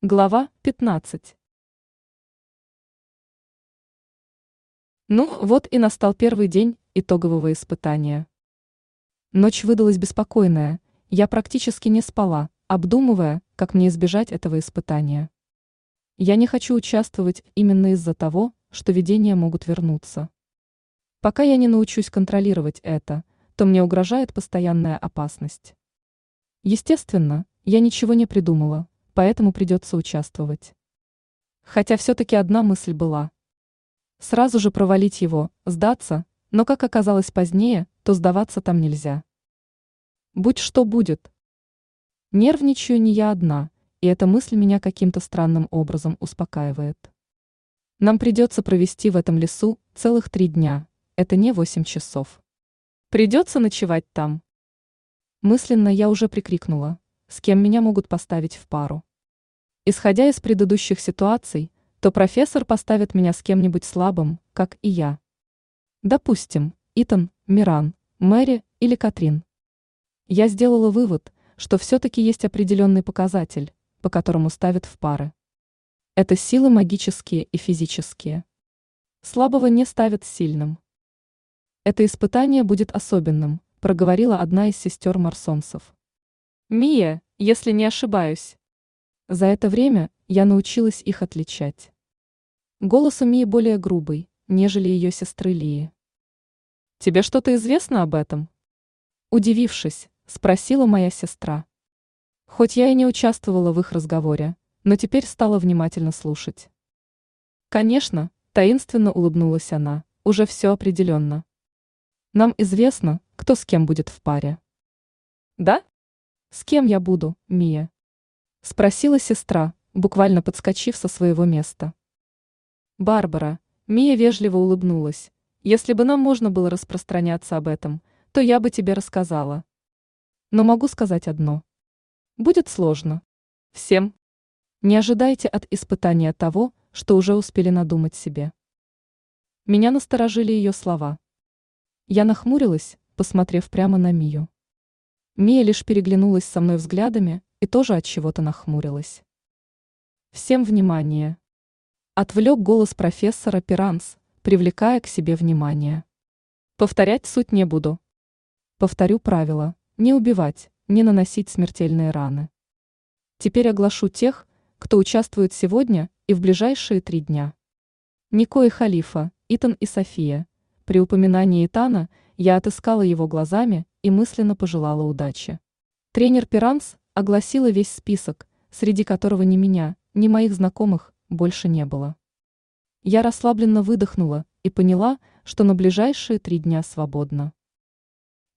Глава 15. Ну, вот и настал первый день итогового испытания. Ночь выдалась беспокойная, я практически не спала, обдумывая, как мне избежать этого испытания. Я не хочу участвовать именно из-за того, что видения могут вернуться. Пока я не научусь контролировать это, то мне угрожает постоянная опасность. Естественно, я ничего не придумала, поэтому придется участвовать. Хотя все-таки одна мысль была. Сразу же провалить его, сдаться, но как оказалось позднее, то сдаваться там нельзя. Будь что будет. Нервничаю не я одна, и эта мысль меня каким-то странным образом успокаивает. Нам придется провести в этом лесу целых три дня, это не восемь часов. Придется ночевать там. Мысленно я уже прикрикнула, с кем меня могут поставить в пару. Исходя из предыдущих ситуаций, то профессор поставит меня с кем-нибудь слабым, как и я. Допустим, Итан, Миран, Мэри или Катрин. Я сделала вывод, что все-таки есть определенный показатель, по которому ставят в пары. Это силы магические и физические. Слабого не ставят сильным. Это испытание будет особенным, проговорила одна из сестер Марсонцев. Мия, если не ошибаюсь. За это время я научилась их отличать. Голос у Мии более грубый, нежели ее сестры Лии. «Тебе что-то известно об этом?» Удивившись, спросила моя сестра. Хоть я и не участвовала в их разговоре, но теперь стала внимательно слушать. Конечно, таинственно улыбнулась она, уже все определенно. Нам известно, кто с кем будет в паре. Да? С кем я буду, Мия? Спросила сестра, буквально подскочив со своего места. Барбара, Мия вежливо улыбнулась. Если бы нам можно было распространяться об этом, то я бы тебе рассказала. Но могу сказать одно. Будет сложно. Всем. Не ожидайте от испытания того, что уже успели надумать себе. Меня насторожили ее слова. Я нахмурилась, посмотрев прямо на Мию. Мия лишь переглянулась со мной взглядами, и тоже от чего-то нахмурилась. Всем внимание! Отвлек голос профессора Пиранс, привлекая к себе внимание. Повторять суть не буду. Повторю правила – не убивать, не наносить смертельные раны. Теперь оглашу тех, кто участвует сегодня и в ближайшие три дня. Нико и Халифа, Итан и София. При упоминании Итана я отыскала его глазами и мысленно пожелала удачи. Тренер Пиранс огласила весь список, среди которого ни меня, ни моих знакомых больше не было. Я расслабленно выдохнула и поняла, что на ближайшие три дня свободно.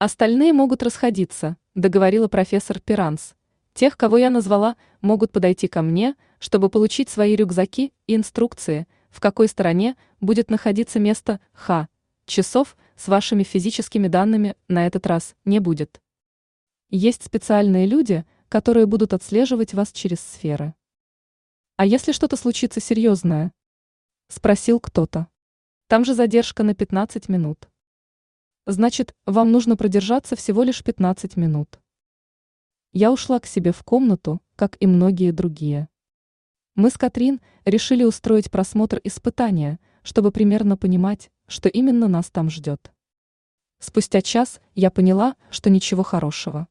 Остальные могут расходиться, договорила профессор Пиранс. Тех, кого я назвала, могут подойти ко мне, чтобы получить свои рюкзаки и инструкции, в какой стороне будет находиться место Х. Часов с вашими физическими данными на этот раз не будет. Есть специальные люди, которые будут отслеживать вас через сферы. А если что-то случится серьезное? Спросил кто-то. Там же задержка на 15 минут. Значит, вам нужно продержаться всего лишь 15 минут. Я ушла к себе в комнату, как и многие другие. Мы с Катрин решили устроить просмотр испытания, чтобы примерно понимать, что именно нас там ждет. Спустя час я поняла, что ничего хорошего.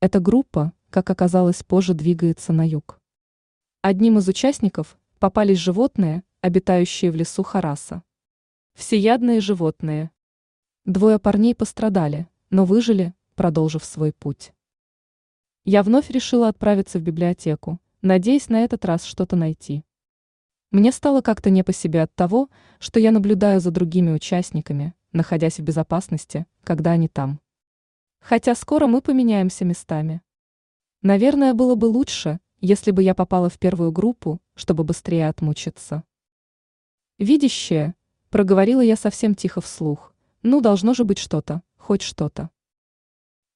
Эта группа, как оказалось позже, двигается на юг. Одним из участников попались животные, обитающие в лесу Хараса. Всеядные животные. Двое парней пострадали, но выжили, продолжив свой путь. Я вновь решила отправиться в библиотеку, надеясь на этот раз что-то найти. Мне стало как-то не по себе от того, что я наблюдаю за другими участниками, находясь в безопасности, когда они там. Хотя скоро мы поменяемся местами. Наверное, было бы лучше, если бы я попала в первую группу, чтобы быстрее отмучиться. Видящее, проговорила я совсем тихо вслух. Ну, должно же быть что-то, хоть что-то.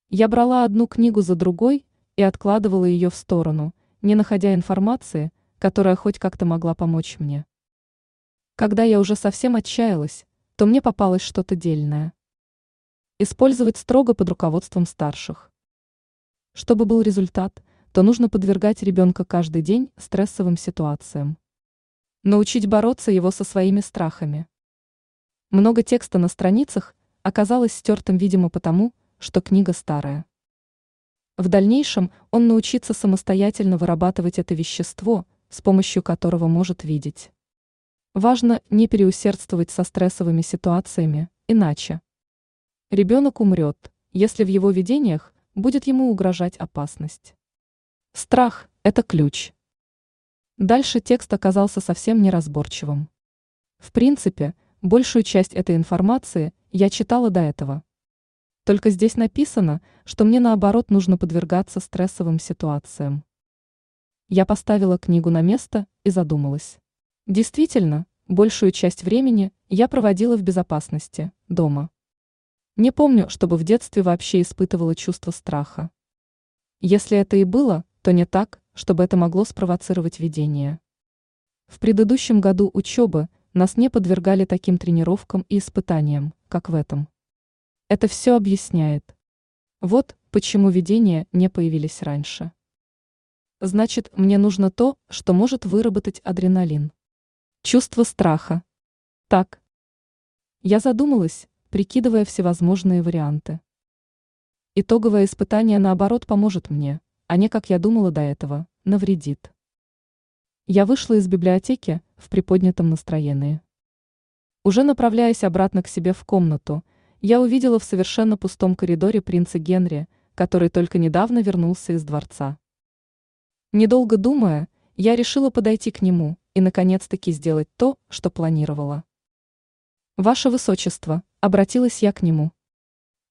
Я брала одну книгу за другой и откладывала ее в сторону, не находя информации, которая хоть как-то могла помочь мне. Когда я уже совсем отчаялась, то мне попалось что-то дельное. Использовать строго под руководством старших. Чтобы был результат, то нужно подвергать ребенка каждый день стрессовым ситуациям. Научить бороться его со своими страхами. Много текста на страницах оказалось стертым, видимо, потому, что книга старая. В дальнейшем он научится самостоятельно вырабатывать это вещество, с помощью которого может видеть. Важно не переусердствовать со стрессовыми ситуациями, иначе. Ребенок умрет, если в его видениях будет ему угрожать опасность. Страх – это ключ. Дальше текст оказался совсем неразборчивым. В принципе, большую часть этой информации я читала до этого. Только здесь написано, что мне наоборот нужно подвергаться стрессовым ситуациям. Я поставила книгу на место и задумалась. Действительно, большую часть времени я проводила в безопасности, дома. Не помню, чтобы в детстве вообще испытывала чувство страха. Если это и было, то не так, чтобы это могло спровоцировать видение. В предыдущем году учебы нас не подвергали таким тренировкам и испытаниям, как в этом. Это все объясняет. Вот почему видения не появились раньше. Значит, мне нужно то, что может выработать адреналин. Чувство страха. Так. Я задумалась, прикидывая всевозможные варианты. Итоговое испытание, наоборот, поможет мне, а не, как я думала до этого, навредит. Я вышла из библиотеки в приподнятом настроении. Уже направляясь обратно к себе в комнату, я увидела в совершенно пустом коридоре принца Генри, который только недавно вернулся из дворца. Недолго думая, я решила подойти к нему и наконец-таки сделать то, что планировала. «Ваше Высочество», — обратилась я к нему.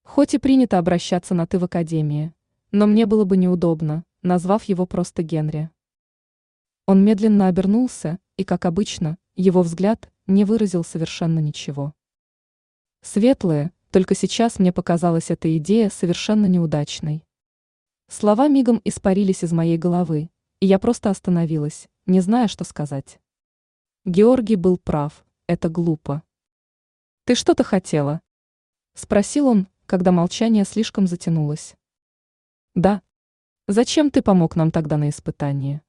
Хоть и принято обращаться на «ты» в Академии, но мне было бы неудобно, назвав его просто Генри. Он медленно обернулся, и, как обычно, его взгляд не выразил совершенно ничего. Светлые, только сейчас мне показалась эта идея совершенно неудачной. Слова мигом испарились из моей головы, и я просто остановилась, не зная, что сказать. Георгий был прав, это глупо. «Ты что-то хотела?» – спросил он, когда молчание слишком затянулось. «Да. Зачем ты помог нам тогда на испытании?»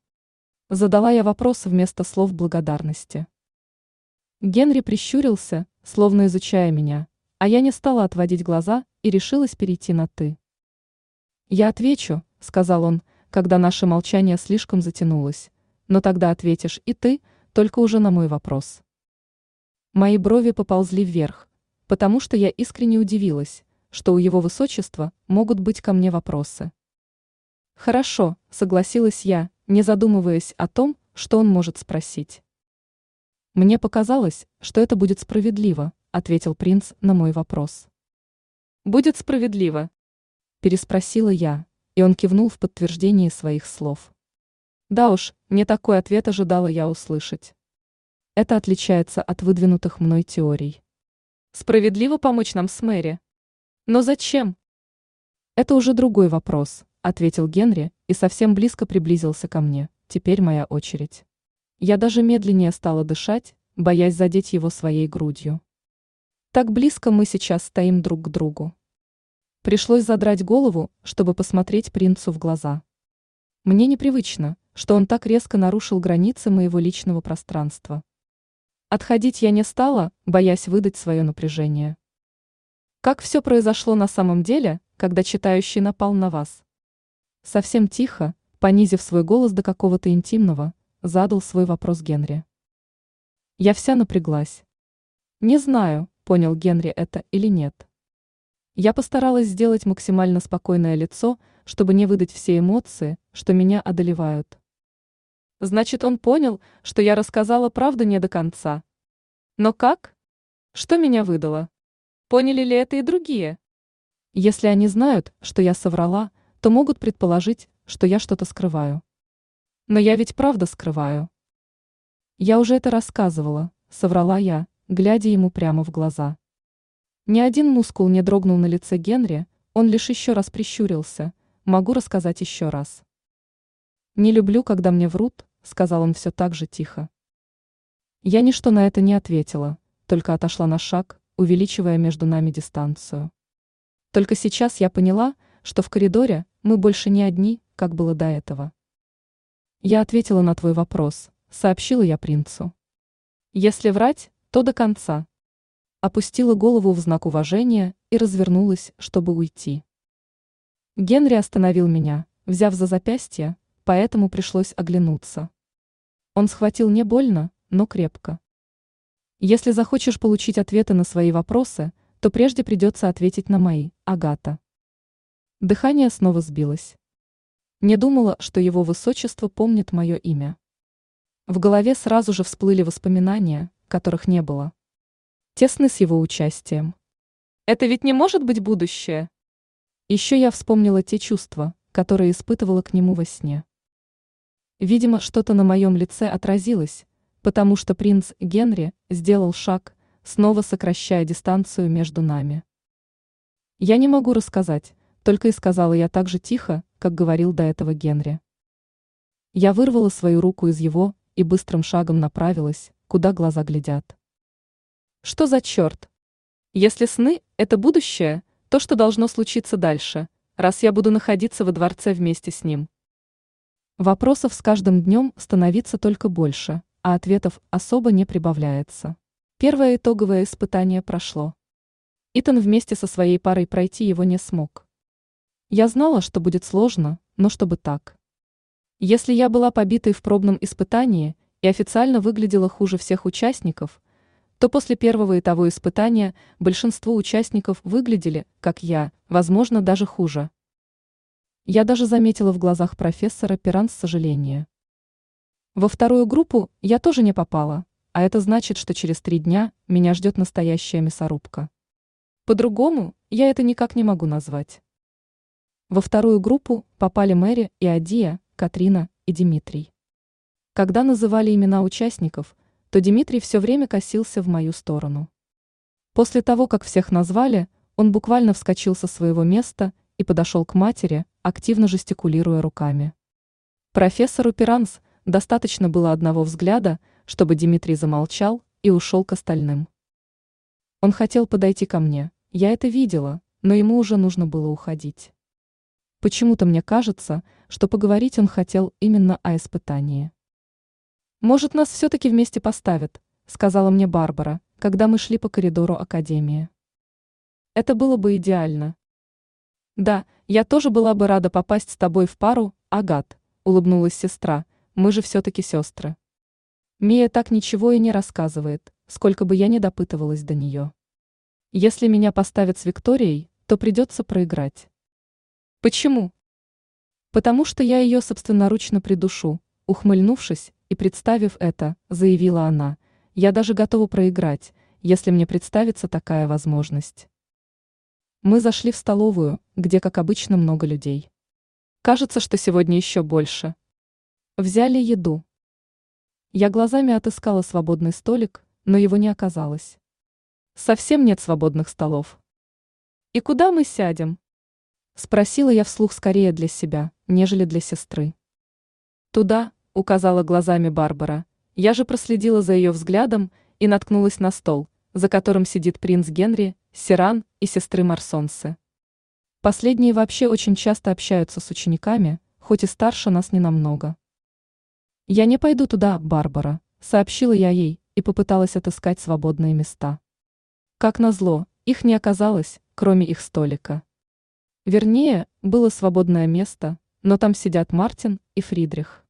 Задала я вопрос вместо слов благодарности. Генри прищурился, словно изучая меня, а я не стала отводить глаза и решилась перейти на «ты». «Я отвечу», — сказал он, когда наше молчание слишком затянулось, «но тогда ответишь и ты, только уже на мой вопрос». Мои брови поползли вверх, потому что я искренне удивилась, что у его высочества могут быть ко мне вопросы. «Хорошо», — согласилась я, не задумываясь о том, что он может спросить. Мне показалось, что это будет справедливо, ответил принц на мой вопрос. Будет справедливо? Переспросила я, и он кивнул в подтверждение своих слов. Да уж, не такой ответ ожидала я услышать. Это отличается от выдвинутых мной теорий. Справедливо помочь нам с Мэри. Но зачем? Это уже другой вопрос, ответил Генри и совсем близко приблизился ко мне. Теперь моя очередь. Я даже медленнее стала дышать, боясь задеть его своей грудью. Так близко мы сейчас стоим друг к другу. Пришлось задрать голову, чтобы посмотреть принцу в глаза. Мне непривычно, что он так резко нарушил границы моего личного пространства. Отходить я не стала, боясь выдать свое напряжение. Как все произошло на самом деле, когда читающий напал на вас? Совсем тихо, понизив свой голос до какого-то интимного, задал свой вопрос Генри. Я вся напряглась. Не знаю, понял Генри это или нет. Я постаралась сделать максимально спокойное лицо, чтобы не выдать все эмоции, что меня одолевают. Значит, он понял, что я рассказала правду не до конца. Но как? Что меня выдало? Поняли ли это и другие? Если они знают, что я соврала, то могут предположить, что я что-то скрываю. Но я ведь правда скрываю. Я уже это рассказывала, соврала я, глядя ему прямо в глаза. Ни один мускул не дрогнул на лице Генри, он лишь еще раз прищурился. Могу рассказать еще раз. «Не люблю, когда мне врут», — сказал он все так же тихо. Я ничто на это не ответила, только отошла на шаг, увеличивая между нами дистанцию. Только сейчас я поняла, что в коридоре мы больше не одни, как было до этого. Я ответила на твой вопрос, сообщила я принцу. Если врать, то до конца. Опустила голову в знак уважения и развернулась, чтобы уйти. Генри остановил меня, взяв за запястье, поэтому пришлось оглянуться. Он схватил не больно, но крепко. Если захочешь получить ответы на свои вопросы, то прежде придется ответить на мои, Агата. Дыхание снова сбилось. Не думала, что его высочество помнит мое имя. В голове сразу же всплыли воспоминания, которых не было. Тесны с его участием. Это ведь не может быть будущее. Еще я вспомнила те чувства, которые испытывала к нему во сне. Видимо, что-то на моем лице отразилось, потому что принц Генри сделал шаг, снова сокращая дистанцию между нами. Я не могу рассказать, только и сказала я так же тихо, как говорил до этого Генри. Я вырвала свою руку из его и быстрым шагом направилась, куда глаза глядят. Что за черт? Если сны – это будущее, то что должно случиться дальше, раз я буду находиться во дворце вместе с ним? Вопросов с каждым днем становится только больше, а ответов особо не прибавляется. Первое итоговое испытание прошло. Итан вместе со своей парой пройти его не смог. Я знала, что будет сложно, но чтобы так. Если я была побитой в пробном испытании и официально выглядела хуже всех участников, то после первого и того испытания большинство участников выглядели, как я, возможно, даже хуже. Я даже заметила в глазах профессора Пиранс сожаление. Во вторую группу я тоже не попала, а это значит, что через три дня меня ждет настоящая мясорубка. По-другому я это никак не могу назвать. Во вторую группу попали Мэри и Адия, Катрина и Дмитрий. Когда называли имена участников, то Дмитрий все время косился в мою сторону. После того, как всех назвали, он буквально вскочил со своего места и подошел к матери, активно жестикулируя руками. Профессору Пиранс достаточно было одного взгляда, чтобы Дмитрий замолчал и ушел к остальным. Он хотел подойти ко мне, я это видела, но ему уже нужно было уходить. Почему-то мне кажется, что поговорить он хотел именно о испытании. «Может, нас все-таки вместе поставят», — сказала мне Барбара, когда мы шли по коридору Академии. Это было бы идеально. «Да, я тоже была бы рада попасть с тобой в пару, Агат», — улыбнулась сестра, «мы же все-таки сестры». Мия так ничего и не рассказывает, сколько бы я ни допытывалась до нее. Если меня поставят с Викторией, то придется проиграть. Почему? Потому что я ее собственноручно придушу, ухмыльнувшись и представив это, заявила она, я даже готова проиграть, если мне представится такая возможность. Мы зашли в столовую, где, как обычно, много людей. Кажется, что сегодня еще больше. Взяли еду. Я глазами отыскала свободный столик, но его не оказалось. Совсем нет свободных столов. И куда мы сядем? Спросила я вслух скорее для себя, нежели для сестры. Туда, указала глазами Барбара. Я же проследила за ее взглядом и наткнулась на стол, за которым сидит принц Генри, Сиран и сестры Марсонсы. Последние вообще очень часто общаются с учениками, хоть и старше нас не намного. «Я не пойду туда, Барбара», — сообщила я ей и попыталась отыскать свободные места. Как назло, их не оказалось, кроме их столика. Вернее, было свободное место, но там сидят Мартин и Фридрих.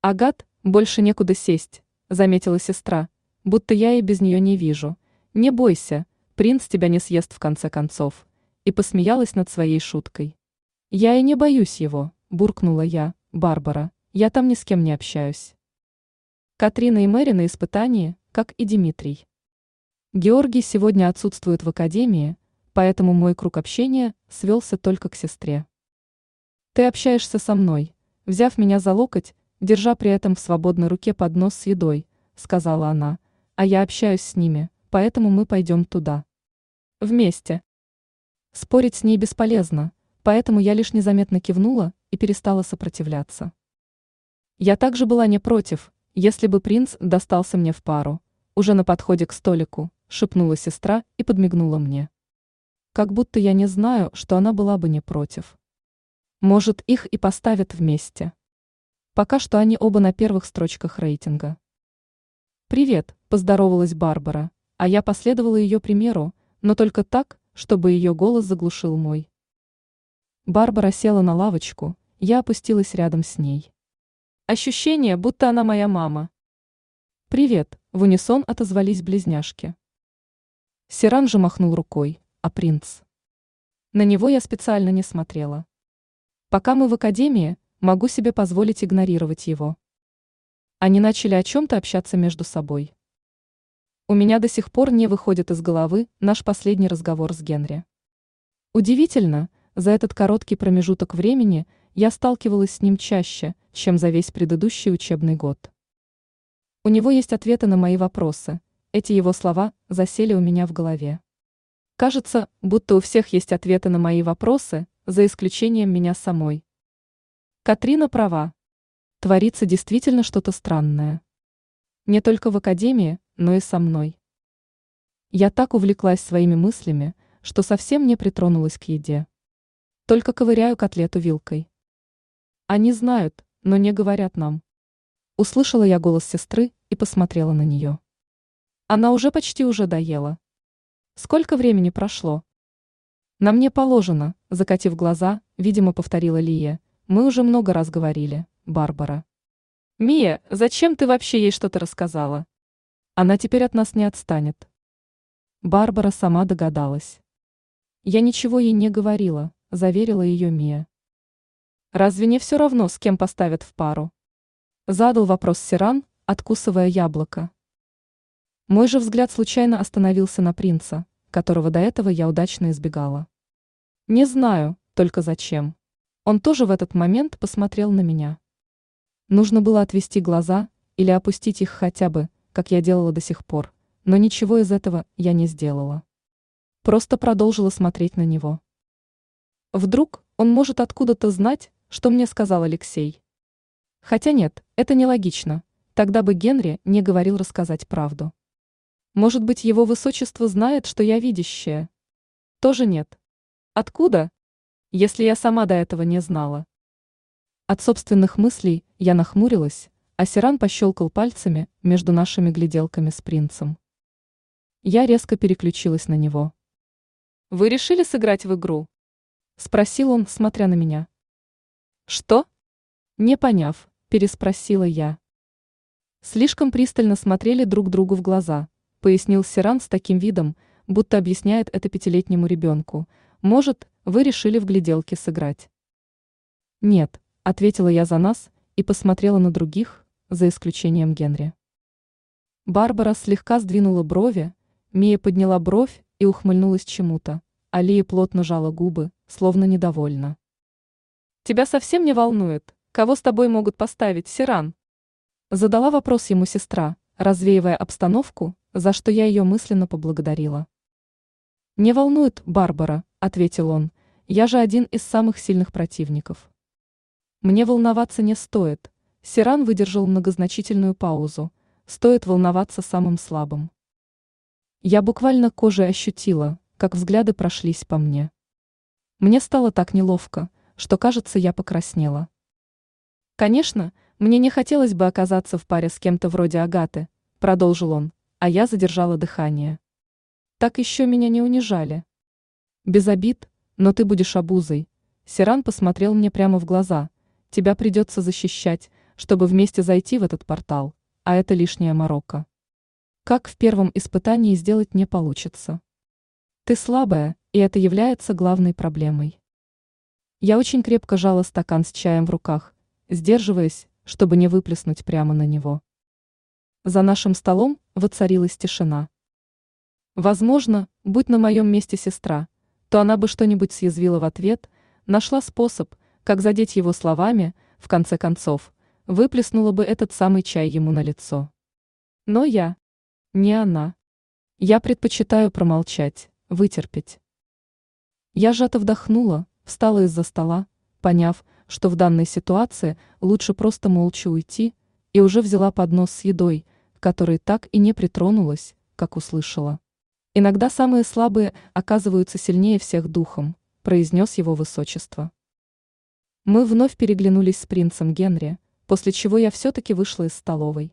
«Агат, больше некуда сесть», — заметила сестра, будто я и без нее не вижу. «Не бойся, принц тебя не съест в конце концов», и посмеялась над своей шуткой. «Я и не боюсь его», — буркнула я, Барбара, я там ни с кем не общаюсь. Катрина и Мэри на испытании, как и Дмитрий. Георгий сегодня отсутствует в академии, поэтому мой круг общения свелся только к сестре. Ты общаешься со мной, взяв меня за локоть, держа при этом в свободной руке поднос с едой, сказала она, а я общаюсь с ними, поэтому мы пойдем туда. Вместе. Спорить с ней бесполезно, поэтому я лишь незаметно кивнула и перестала сопротивляться. Я также была не против, если бы принц достался мне в пару. Уже на подходе к столику, шепнула сестра и подмигнула мне. Как будто я не знаю, что она была бы не против. Может, их и поставят вместе. Пока что они оба на первых строчках рейтинга. «Привет», – поздоровалась Барбара, а я последовала ее примеру, но только так, чтобы ее голос заглушил мой. Барбара села на лавочку, я опустилась рядом с ней. Ощущение, будто она моя мама. «Привет», – в унисон отозвались близняшки. Сиран же махнул рукой, а принц. На него я специально не смотрела. Пока мы в академии, могу себе позволить игнорировать его. Они начали о чем-то общаться между собой. У меня до сих пор не выходит из головы наш последний разговор с Генри. Удивительно, за этот короткий промежуток времени я сталкивалась с ним чаще, чем за весь предыдущий учебный год. У него есть ответы на мои вопросы, эти его слова засели у меня в голове. Кажется, будто у всех есть ответы на мои вопросы, за исключением меня самой. Катрина права. Творится действительно что-то странное. Не только в академии, но и со мной. Я так увлеклась своими мыслями, что совсем не притронулась к еде. Только ковыряю котлету вилкой. Они знают, но не говорят нам. Услышала я голос сестры и посмотрела на нее. Она уже почти уже доела. Сколько времени прошло? На мне положено, закатив глаза, видимо, повторила Лия. Мы уже много раз говорили, Барбара. Мия, зачем ты вообще ей что-то рассказала? Она теперь от нас не отстанет. Барбара сама догадалась. Я ничего ей не говорила, заверила ее Мия. Разве не все равно, с кем поставят в пару? Задал вопрос Сиран, откусывая яблоко. Мой же взгляд случайно остановился на принца, которого до этого я удачно избегала. Не знаю, только зачем. Он тоже в этот момент посмотрел на меня. Нужно было отвести глаза или опустить их хотя бы, как я делала до сих пор, но ничего из этого я не сделала. Просто продолжила смотреть на него. Вдруг он может откуда-то знать, что мне сказал Алексей. Хотя нет, это нелогично, тогда бы Генри не говорил рассказать правду. Может быть, его высочество знает, что я видящая? Тоже нет. Откуда? Если я сама до этого не знала. От собственных мыслей я нахмурилась, а Сиран пощелкал пальцами между нашими гляделками с принцем. Я резко переключилась на него. «Вы решили сыграть в игру?» – спросил он, смотря на меня. «Что?» Не поняв, переспросила я. Слишком пристально смотрели друг другу в глаза – пояснил Сиран с таким видом, будто объясняет это пятилетнему ребенку. Может, вы решили в гляделке сыграть? Нет, ответила я за нас и посмотрела на других, за исключением Генри. Барбара слегка сдвинула брови, Мия подняла бровь и ухмыльнулась чему-то, а Лия плотно жала губы, словно недовольна. «Тебя совсем не волнует, кого с тобой могут поставить, Сиран?» Задала вопрос ему сестра, развеивая обстановку за что я ее мысленно поблагодарила. «Не волнует, Барбара», — ответил он, — «я же один из самых сильных противников». «Мне волноваться не стоит», — Сиран выдержал многозначительную паузу, «стоит волноваться самым слабым». Я буквально кожей ощутила, как взгляды прошлись по мне. Мне стало так неловко, что, кажется, я покраснела. Конечно, мне не хотелось бы оказаться в паре с кем-то вроде Агаты, продолжил он, а я задержала дыхание. Так еще меня не унижали. Без обид, но ты будешь обузой. Сиран посмотрел мне прямо в глаза. Тебя придется защищать, чтобы вместе зайти в этот портал, а это лишняя морока. Как в первом испытании сделать не получится. Ты слабая, и это является главной проблемой. Я очень крепко жала стакан с чаем в руках, сдерживаясь, чтобы не выплеснуть прямо на него. За нашим столом воцарилась тишина. Возможно, будь на моем месте сестра, то она бы что-нибудь съязвила в ответ, нашла способ, как задеть его словами, в конце концов, выплеснула бы этот самый чай ему на лицо. Но я. Не она. Я предпочитаю промолчать, вытерпеть. Я сжато вдохнула, встала из-за стола, поняв, что в данной ситуации лучше просто молча уйти, и уже взяла поднос с едой, которой так и не притронулась, как услышала. Иногда самые слабые оказываются сильнее всех духом, произнес его высочество. Мы вновь переглянулись с принцем Генри, после чего я все-таки вышла из столовой.